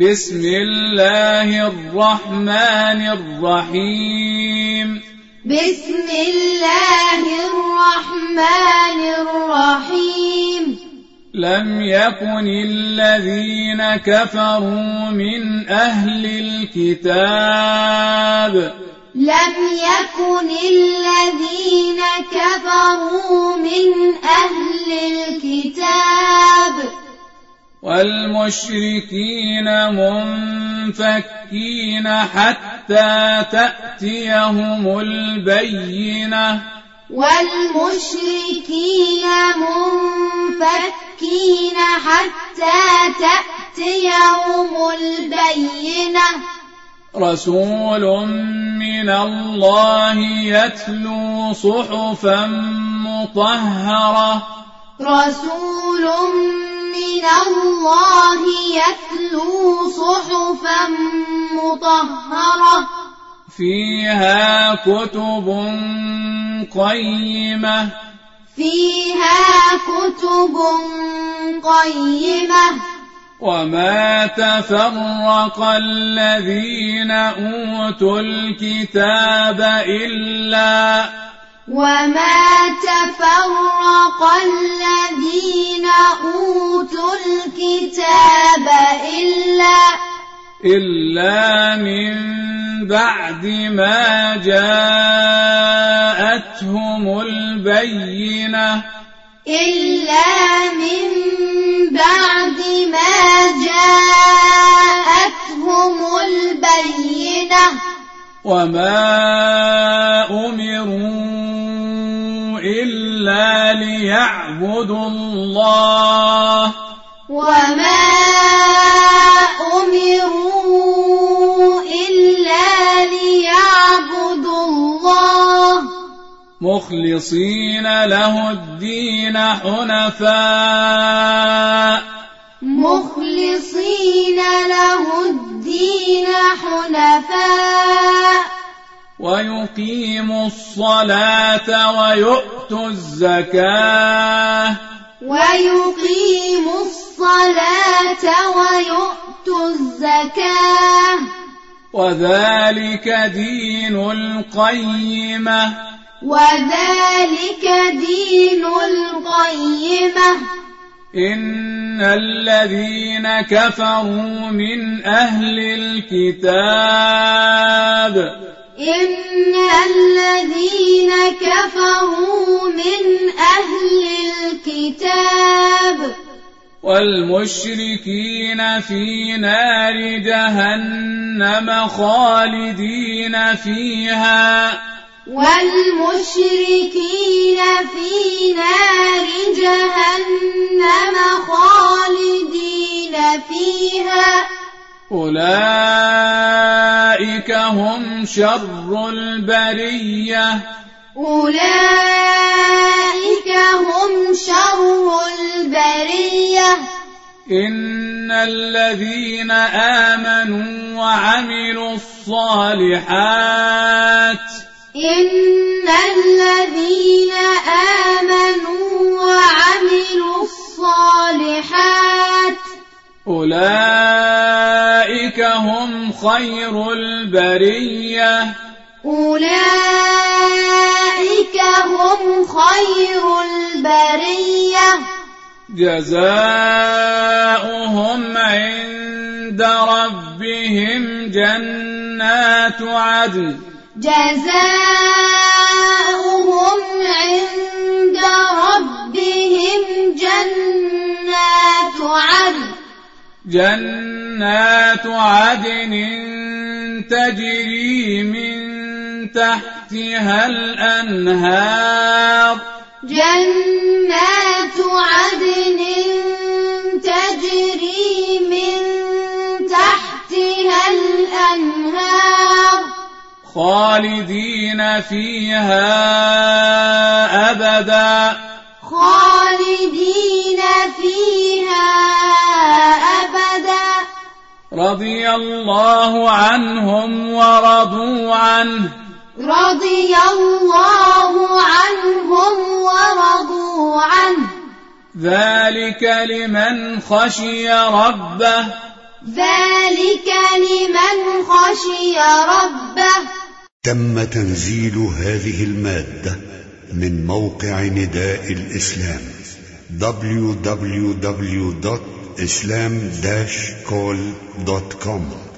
بسم الله الرحمن الرحيم. بسم الله الرحمن الرحيم. لم يكن الذين كفروا من أهل الكتاب. لم يكن الذين كفروا من أهل الكتاب. والمشركين منفكين حتى تأتيهم البينة. والمشركين منفكين حتى تأتيهم البينة. رسول من الله يتلو صحفا مطهرة. رسول من من الله يتلو صحفا مطهرة. فيها كتب قيمة. فيها كتب قيمة. وما تفرق الذين أوتوا الكتاب إلا وما تفرق الذين أوتوا الكتاب إلا إلا من بعد ما جاءتهم البينة إلا من بعد ما جاءتهم البينة وما أمروا إلا ليعبدوا الله. وما أمروا إلا ليعبدوا الله. مخلصين له الدين حنفاء. مخلصين له الدين حنفاء. ويقيموا الصلاة ويؤتوا الزكاة ويقيم الصلاة ويؤت الزكاة وذلك دين القيمة وذلك دين القيمة إن الذين كفروا من أهل الكتاب ان الذين كفروا من أهل الكتاب والمشركين في نار جهنم خالدين فيها والمشركين في شر البرية أولئك هم شر البرية إن الذين آمنوا وعملوا الصالحات إن الذين آمنوا وعملوا الصالحات. أولئك خير البرية. أولئك هم خير البرية. جزاؤهم عند ربهم جنات عدن. جزاؤهم عند ربهم جنات عدن. جنات جنات عدن تجري من تحتها الأنهار جنات عدن تجري من تحتها الأنهار خالدين فيها أبدا خالدين رضي الله عنهم ورضوا عنه. رضي الله عنهم ورضوا عنه. ذلك لمن خشي ربه. ذلك لمن خشي ربه. تم تنزيل هذه المادة من موقع نداء الإسلام www.nidaelislam islam-call.com